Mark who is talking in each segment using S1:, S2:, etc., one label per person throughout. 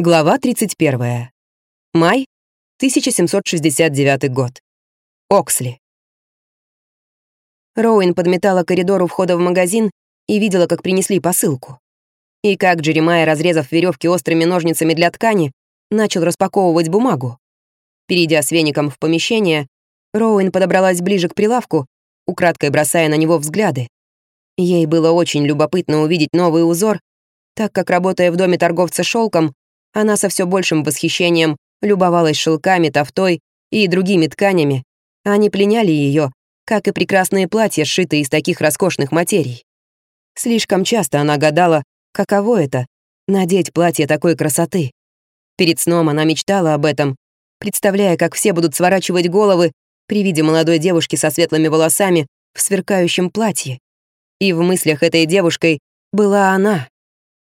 S1: Глава 31. Май, 1769 год. Оксли. Роуэн подметала коридор у входа в магазин и видела, как принесли посылку. И как Джеремайя, разрезав веревки острыми ножницами для ткани, начал распаковывать бумагу. Перейдя с веником в помещение, Роуэн подобралась ближе к прилавку, украдкой бросая на него взгляды. Ей было очень любопытно увидеть новый узор, так как, работая в доме торговца шелком, она со все большим восхищением любовалась шелками, тофтой и другими тканями. Они пленяли ее, как и прекрасные платья, сшитые из таких роскошных материй. Слишком часто она гадала, каково это — надеть платье такой красоты. Перед сном она мечтала об этом, представляя, как все будут сворачивать головы при виде молодой девушки со светлыми волосами в сверкающем платье. И в мыслях этой девушкой была она.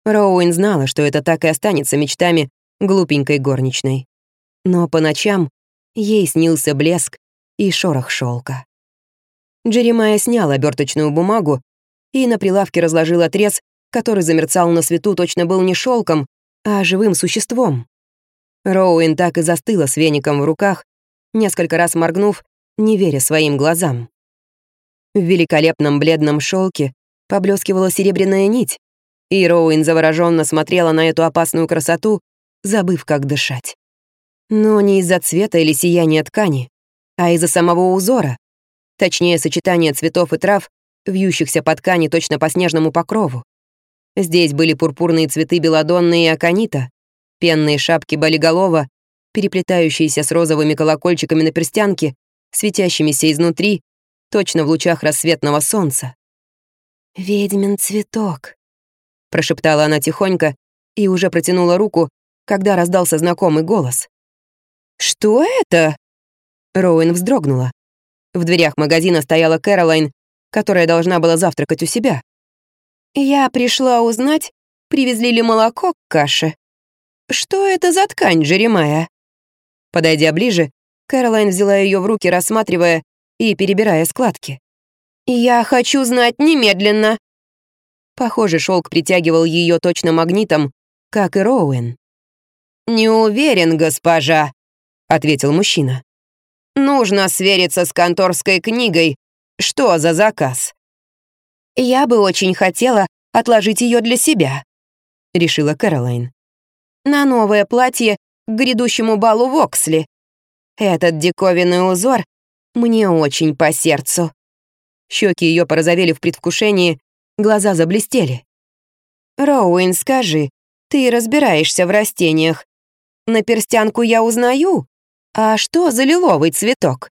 S1: Роуэн знала, что это так и останется мечтами глупенькой горничной. Но по ночам ей снился блеск и шорох шелка. Джеремайя снял оберточную бумагу и на прилавке разложил отрез, который замерцал на свету точно был не шелком, а живым существом. Роуэн так и застыла с веником в руках, несколько раз моргнув, не веря своим глазам. В великолепном бледном шелке поблескивала серебряная нить, и Роуэн завороженно смотрела на эту опасную красоту, забыв, как дышать. Но не из-за цвета или сияния ткани, а из-за самого узора, точнее, сочетания цветов и трав, вьющихся по ткани точно по снежному покрову. Здесь были пурпурные цветы белодонны и аконита, пенные шапки болиголова, переплетающиеся с розовыми колокольчиками на перстянке, светящимися изнутри, точно в лучах рассветного солнца. «Ведьмин цветок», прошептала она тихонько и уже протянула руку, когда раздался знакомый голос. «Что это?» Роуэн вздрогнула. В дверях магазина стояла Кэролайн, которая должна была завтракать у себя. «Я пришла узнать, привезли ли молоко к каше. Что это за ткань, Джеремая?» Подойдя ближе, Кэролайн взяла ее в руки, рассматривая и перебирая складки. «Я хочу знать немедленно!» Похоже, шелк притягивал ее точно магнитом, как и Роуэн. «Не уверен, госпожа», — ответил мужчина. «Нужно свериться с конторской книгой. Что за заказ?» «Я бы очень хотела отложить ее для себя», — решила Кэролайн. «На новое платье к грядущему балу в Оксли. Этот диковинный узор мне очень по сердцу». Щеки ее порозовели в предвкушении, Глаза заблестели. «Роуэн, скажи, ты разбираешься в растениях. На перстянку я узнаю. А что за лиловый цветок?»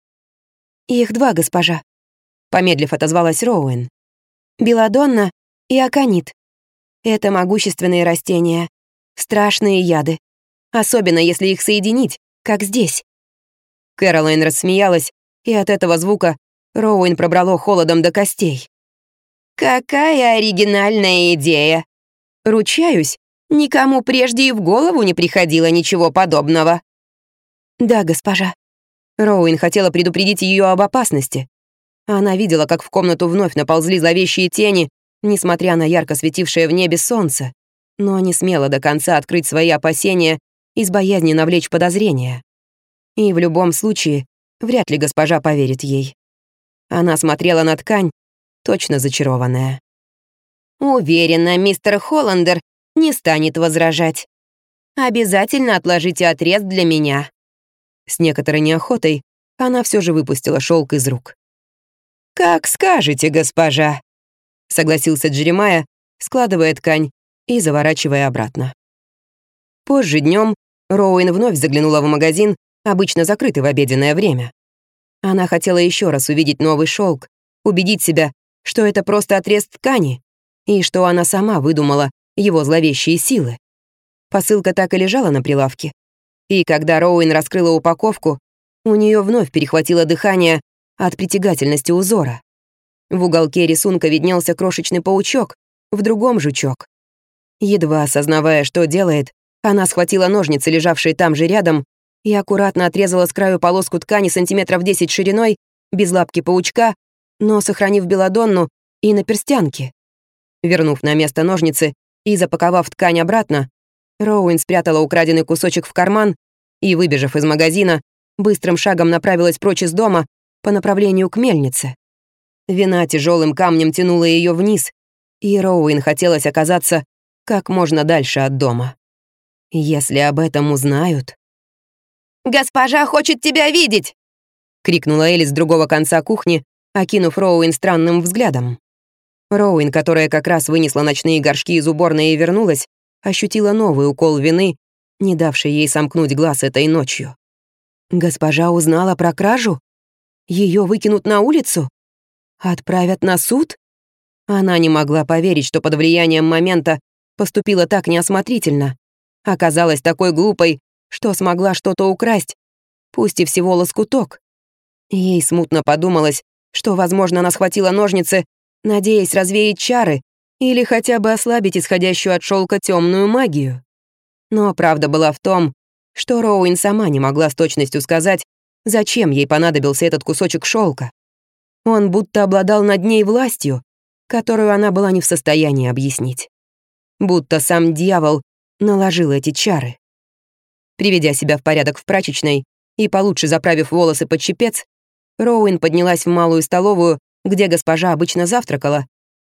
S1: «Их два, госпожа», — помедлив отозвалась Роуэн. «Беладонна и аконит. Это могущественные растения, страшные яды, особенно если их соединить, как здесь». Кэролайн рассмеялась, и от этого звука Роуэн пробрало холодом до костей. Какая оригинальная идея! Ручаюсь, никому прежде и в голову не приходило ничего подобного. Да, госпожа. Роуин хотела предупредить ее об опасности. Она видела, как в комнату вновь наползли зловещие тени, несмотря на ярко светившее в небе солнце, но не смела до конца открыть свои опасения из боязни навлечь подозрения. И в любом случае, вряд ли госпожа поверит ей. Она смотрела на ткань, точно зачарованная. Уверена, мистер Холландер не станет возражать. Обязательно отложите отрез для меня. С некоторой неохотой она все же выпустила шелк из рук. «Как скажете, госпожа», — согласился Джеремая, складывая ткань и заворачивая обратно. Позже днем Роуэн вновь заглянула в магазин, обычно закрытый в обеденное время. Она хотела еще раз увидеть новый шелк, убедить себя, что это просто отрез ткани, и что она сама выдумала его зловещие силы. Посылка так и лежала на прилавке. И когда Роуэн раскрыла упаковку, у нее вновь перехватило дыхание от притягательности узора. В уголке рисунка виднелся крошечный паучок, в другом жучок. Едва осознавая, что делает, она схватила ножницы, лежавшие там же рядом, и аккуратно отрезала с краю полоску ткани сантиметров 10 шириной, без лапки паучка, но сохранив белодонну и на перстянке. Вернув на место ножницы и запаковав ткань обратно, Роуэн спрятала украденный кусочек в карман и, выбежав из магазина, быстрым шагом направилась прочь из дома по направлению к мельнице. Вина тяжелым камнем тянула ее вниз, и Роуэн хотелось оказаться как можно дальше от дома. Если об этом узнают... «Госпожа хочет тебя видеть!» — крикнула Элли с другого конца кухни, окинув Роуэн странным взглядом. Роуэн, которая как раз вынесла ночные горшки из уборной и вернулась, ощутила новый укол вины, не давший ей сомкнуть глаз этой ночью. Госпожа узнала про кражу? Ее выкинут на улицу? Отправят на суд? Она не могла поверить, что под влиянием момента поступила так неосмотрительно. Оказалась такой глупой, что смогла что-то украсть, пусть и всего лоскуток. Ей смутно подумалось, что, возможно, она схватила ножницы, надеясь развеять чары или хотя бы ослабить исходящую от шелка темную магию. Но правда была в том, что Роуин сама не могла с точностью сказать, зачем ей понадобился этот кусочек шелка. Он будто обладал над ней властью, которую она была не в состоянии объяснить. Будто сам дьявол наложил эти чары. Приведя себя в порядок в прачечной и получше заправив волосы под чепец, Роуин поднялась в малую столовую, где госпожа обычно завтракала,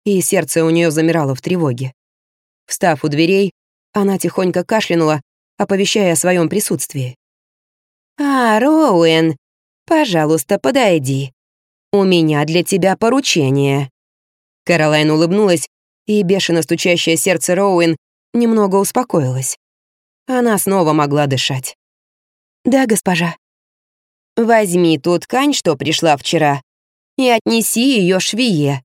S1: и сердце у нее замирало в тревоге. Встав у дверей, она тихонько кашлянула, оповещая о своем присутствии. «А, Роуэн, пожалуйста, подойди. У меня для тебя поручение». Кэролайн улыбнулась, и бешено стучащее сердце Роуэн немного успокоилось. Она снова могла дышать. «Да, госпожа». «Возьми ту ткань, что пришла вчера, и отнеси ее швее.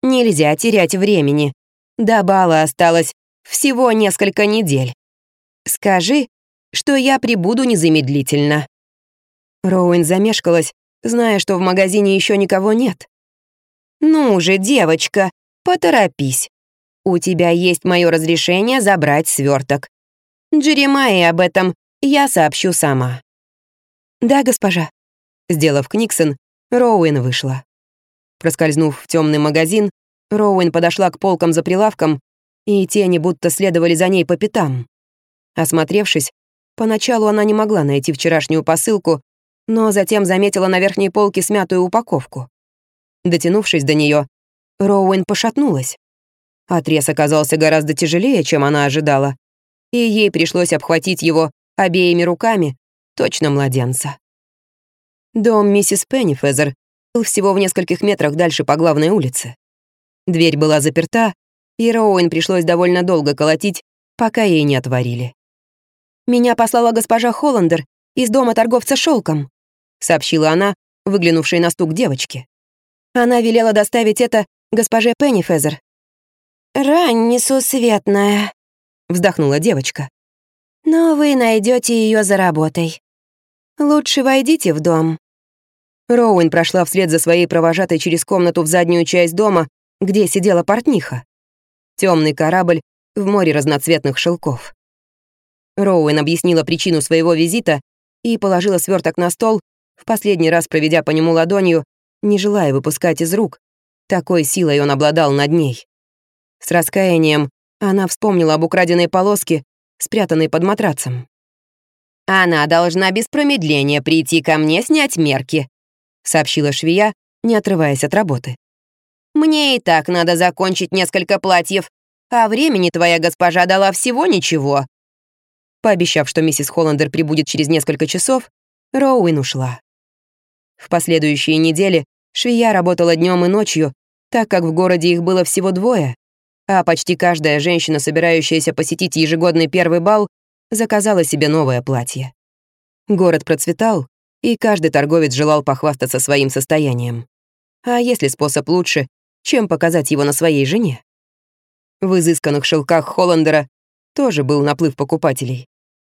S1: Нельзя терять времени. До бала осталось всего несколько недель. Скажи, что я прибуду незамедлительно». Роуэн замешкалась, зная, что в магазине еще никого нет. «Ну же, девочка, поторопись. У тебя есть мое разрешение забрать сверток. Джеремайи об этом я сообщу сама». «Да, госпожа». Сделав Книксон, Роуэн вышла. Проскользнув в темный магазин, Роуэн подошла к полкам за прилавком, и тени будто следовали за ней по пятам. Осмотревшись, поначалу она не могла найти вчерашнюю посылку, но затем заметила на верхней полке смятую упаковку. Дотянувшись до нее, Роуэн пошатнулась. Отрез оказался гораздо тяжелее, чем она ожидала, и ей пришлось обхватить его обеими руками, точно младенца. Дом миссис Пеннифезер был всего в нескольких метрах дальше по главной улице. Дверь была заперта, и Роуэн пришлось довольно долго колотить, пока ей не отворили. «Меня послала госпожа Холландер из дома торговца шелком», сообщила она, выглянувшей на стук девочки. Она велела доставить это госпоже Пеннифезер. «Рань несусветная», — вздохнула девочка. «Но вы найдете ее за работой. Лучше войдите в дом». Роуэн прошла вслед за своей провожатой через комнату в заднюю часть дома, где сидела портниха. Темный корабль в море разноцветных шелков. Роуэн объяснила причину своего визита и положила сверток на стол, в последний раз проведя по нему ладонью, не желая выпускать из рук. Такой силой он обладал над ней. С раскаянием она вспомнила об украденной полоске, спрятанной под матрацем. «Она должна без промедления прийти ко мне снять мерки», сообщила швея, не отрываясь от работы. Мне и так надо закончить несколько платьев, а времени твоя госпожа дала всего ничего». Пообещав, что миссис Холландер прибудет через несколько часов, Роуэн ушла. В последующие недели швея работала днем и ночью, так как в городе их было всего двое, а почти каждая женщина, собирающаяся посетить ежегодный первый бал, заказала себе новое платье. Город процветал, и каждый торговец желал похвастаться своим состоянием. А если способ лучше, чем показать его на своей жене. В изысканных шелках Холландера тоже был наплыв покупателей,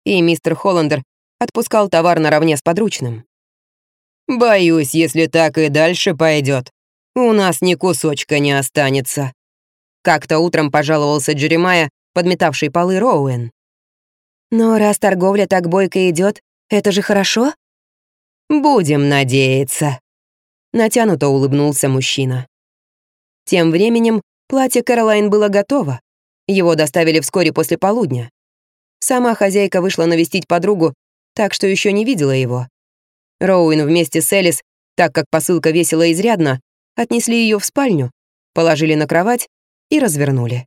S1: и мистер Холландер отпускал товар наравне с подручным. «Боюсь, если так и дальше пойдет, у нас ни кусочка не останется», как-то утром пожаловался Джеремая, подметавший полы Роуэн. «Но раз торговля так бойко идет, это же хорошо?» «Будем надеяться», — натянуто улыбнулся мужчина. Тем временем платье Каролайн было готово. Его доставили вскоре после полудня. Сама хозяйка вышла навестить подругу, так что еще не видела его. Роуин вместе с Элис, так как посылка весила изрядно, отнесли ее в спальню, положили на кровать и развернули.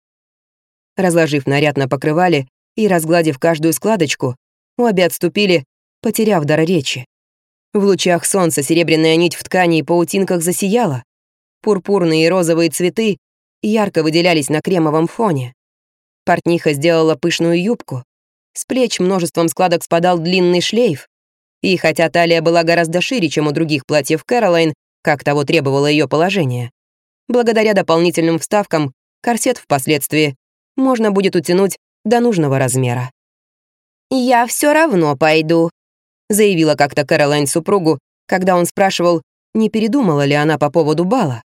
S1: Разложив наряд на покрывале и разгладив каждую складочку, обе отступили, потеряв дар речи. В лучах солнца серебряная нить в ткани и паутинках засияла. Пурпурные и розовые цветы ярко выделялись на кремовом фоне. Портниха сделала пышную юбку. С плеч множеством складок спадал длинный шлейф. И хотя талия была гораздо шире, чем у других платьев Кэролайн, как того требовало ее положение, благодаря дополнительным вставкам корсет впоследствии можно будет утянуть до нужного размера. «Я все равно пойду», — заявила как-то Кэролайн супругу, когда он спрашивал, не передумала ли она по поводу бала.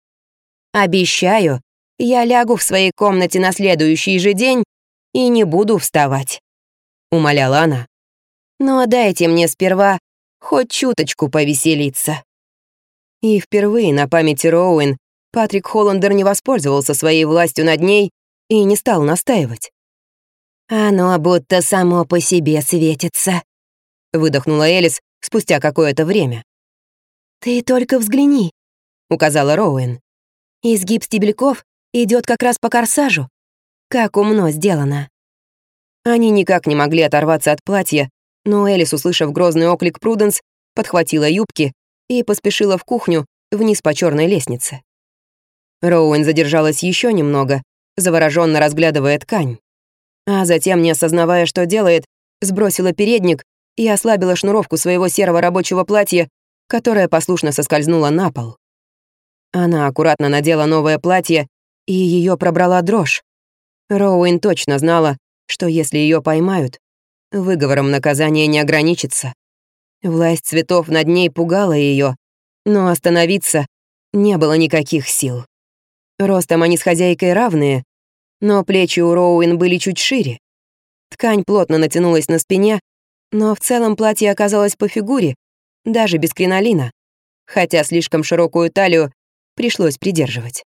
S1: «Обещаю, я лягу в своей комнате на следующий же день и не буду вставать», — умоляла она. «Но дайте мне сперва хоть чуточку повеселиться». И впервые на памяти Роуэн Патрик Холландер не воспользовался своей властью над ней и не стал настаивать. «Оно будто само по себе светится», — выдохнула Элис спустя какое-то время. «Ты только взгляни», — указала Роуэн. «Изгиб стебельков идет как раз по корсажу. Как умно сделано». Они никак не могли оторваться от платья, но Элис, услышав грозный оклик Пруденс, подхватила юбки и поспешила в кухню вниз по черной лестнице. Роуэн задержалась еще немного, завороженно разглядывая ткань. А затем, не осознавая, что делает, сбросила передник и ослабила шнуровку своего серого рабочего платья, которое послушно соскользнуло на пол. Она аккуратно надела новое платье, и ее пробрала дрожь. Роуэн точно знала, что если ее поймают, выговором наказания не ограничится. Власть цветов над ней пугала ее, но остановиться не было никаких сил. Ростом они с хозяйкой равные, но плечи у Роуэн были чуть шире. Ткань плотно натянулась на спине, но в целом платье оказалось по фигуре, даже без кринолина, хотя слишком широкую талию пришлось придерживать.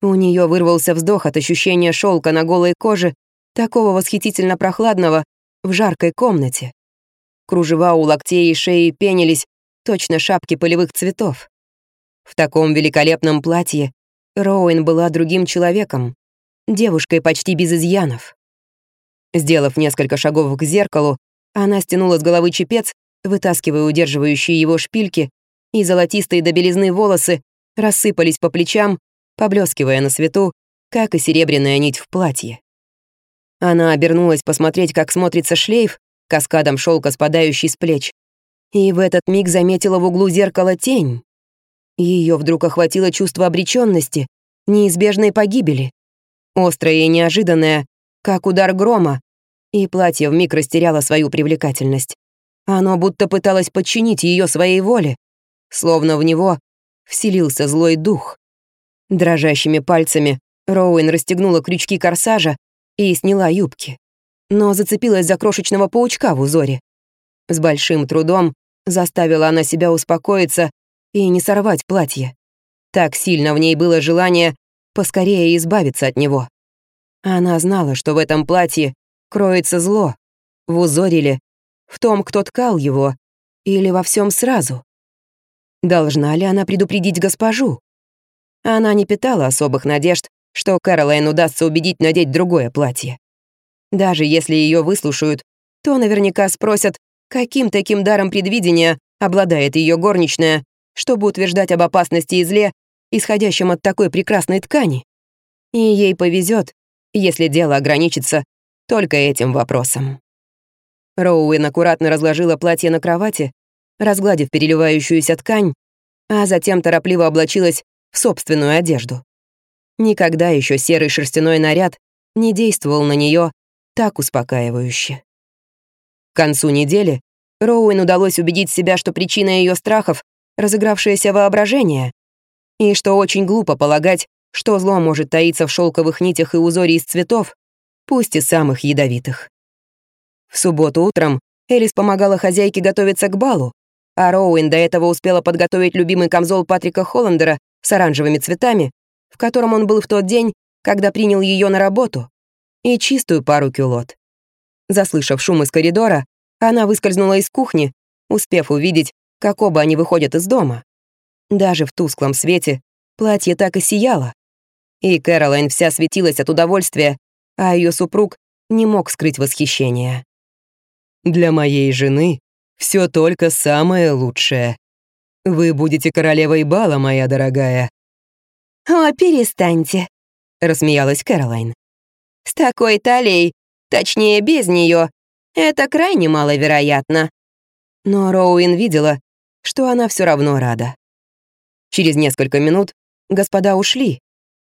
S1: У нее вырвался вздох от ощущения шелка на голой коже, такого восхитительно прохладного, в жаркой комнате. Кружева у локтей и шеи пенились, точно шапки полевых цветов. В таком великолепном платье Роуэн была другим человеком, девушкой почти без изъянов. Сделав несколько шагов к зеркалу, она стянула с головы чепец, вытаскивая удерживающие его шпильки, и золотистые до белизны волосы рассыпались по плечам, поблескивая на свету, как и серебряная нить в платье. Она обернулась посмотреть, как смотрится шлейф, каскадом шелка спадающий с плеч, и в этот миг заметила в углу зеркала тень. Ее вдруг охватило чувство обреченности, неизбежной погибели. Острое и неожиданное, как удар грома, и платье вмиг растеряло свою привлекательность. Оно будто пыталось подчинить ее своей воле, словно в него вселился злой дух. Дрожащими пальцами Роуэн расстегнула крючки корсажа и сняла юбки, но зацепилась за крошечного паучка в узоре. С большим трудом заставила она себя успокоиться и не сорвать платье. Так сильно в ней было желание поскорее избавиться от него. Она знала, что в этом платье кроется зло, в узоре ли, в том, кто ткал его, или во всем сразу. Должна ли она предупредить госпожу? Она не питала особых надежд, что Кэролайн удастся убедить надеть другое платье. Даже если ее выслушают, то наверняка спросят, каким таким даром предвидения обладает ее горничная, чтобы утверждать об опасности и зле, исходящем от такой прекрасной ткани. И ей повезет, если дело ограничится только этим вопросом. Роуэн аккуратно разложила платье на кровати, разгладив переливающуюся ткань, а затем торопливо облачилась в собственную одежду. Никогда еще серый шерстяной наряд не действовал на нее так успокаивающе. К концу недели Роуэн удалось убедить себя, что причина ее страхов — разыгравшееся воображение, и что очень глупо полагать, что зло может таиться в шелковых нитях и узоре из цветов, пусть и самых ядовитых. В субботу утром Элис помогала хозяйке готовиться к балу, а Роуэн до этого успела подготовить любимый камзол Патрика Холландера с оранжевыми цветами, в котором он был в тот день, когда принял ее на работу, и чистую пару кюлот. Заслышав шум из коридора, она выскользнула из кухни, успев увидеть, как оба они выходят из дома. Даже в тусклом свете платье так и сияло. И Кэролайн вся светилась от удовольствия, а ее супруг не мог скрыть восхищение.
S2: «Для моей жены все только самое лучшее. Вы будете королевой бала, моя дорогая».
S1: «О, перестаньте», — рассмеялась Кэролайн. «С такой талией, точнее, без нее, это крайне маловероятно». Но Роуин видела, что она все равно рада. Через несколько минут господа ушли,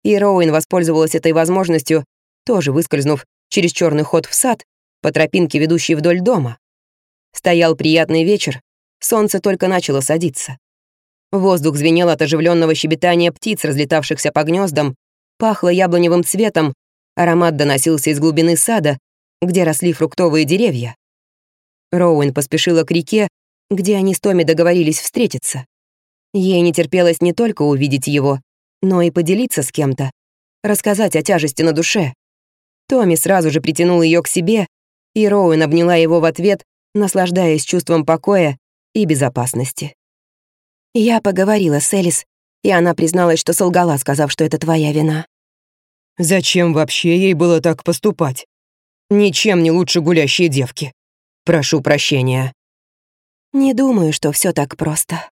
S1: и Роуин воспользовалась этой возможностью, тоже выскользнув через черный ход в сад по тропинке, ведущей вдоль дома. Стоял приятный вечер, солнце только начало садиться. Воздух звенел от оживленного щебетания птиц, разлетавшихся по гнездам, пахло яблоневым цветом, аромат доносился из глубины сада, где росли фруктовые деревья. Роуэн поспешила к реке, где они с Томми договорились встретиться. Ей не терпелось не только увидеть его, но и поделиться с кем-то, рассказать о тяжести на душе. Томми сразу же притянул ее к себе, и Роуэн обняла его в ответ, наслаждаясь чувством покоя и безопасности. Я поговорила с Элис, и она призналась, что солгала, сказав, что это твоя вина.
S2: Зачем вообще ей было так поступать? Ничем не лучше гулящие девки. Прошу прощения.
S1: Не думаю, что все так просто.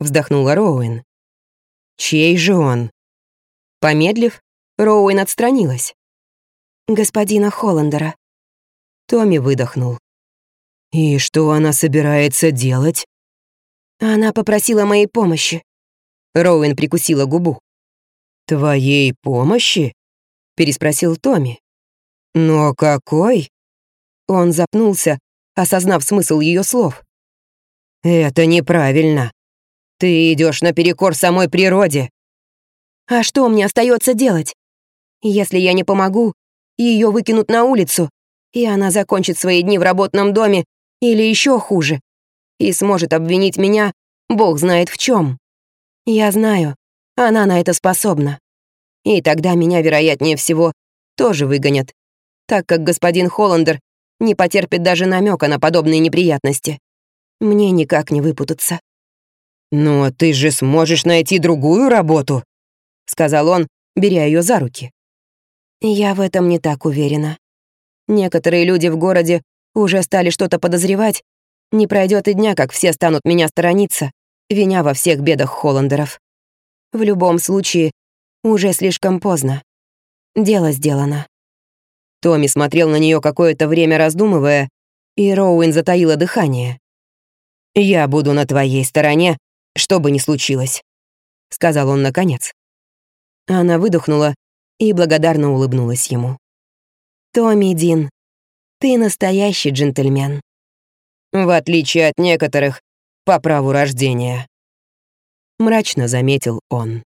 S1: Вздохнула Роуэн.
S2: Чей же он?
S1: Помедлив, Роуэн отстранилась. Господина Холландера. Томми выдохнул.
S2: «И что она собирается делать?»
S1: Она попросила моей помощи. Роуэн прикусила губу.
S2: «Твоей помощи?» — переспросил Томми.
S1: «Но какой?» Он запнулся, осознав смысл ее слов.
S2: «Это неправильно. Ты идешь наперекор самой природе».
S1: «А что мне остается делать? Если я не помогу, ее выкинут на улицу, и она закончит свои дни в работном доме или еще хуже, и сможет обвинить меня, бог знает в чем. Я знаю, она на это способна. И тогда меня, вероятнее всего, тоже выгонят, так как господин Холландер не потерпит даже намека на подобные неприятности. Мне никак не выпутаться.
S2: «Но ты же сможешь найти другую работу», — сказал он, беря ее за руки.
S1: Я в этом не так уверена. Некоторые люди в городе уже стали что-то подозревать. Не пройдет и дня, как все станут меня сторониться, виня во всех бедах Холландеров. В любом случае, уже слишком поздно. Дело сделано. Томми смотрел на нее какое-то время, раздумывая, и Роуэн затаила дыхание.
S2: «Я буду на твоей стороне, что бы ни случилось», — сказал он наконец.
S1: Она выдохнула и благодарно улыбнулась ему. «Томми Дин, ты настоящий джентльмен».
S2: «В отличие от некоторых, по праву рождения», — мрачно заметил он.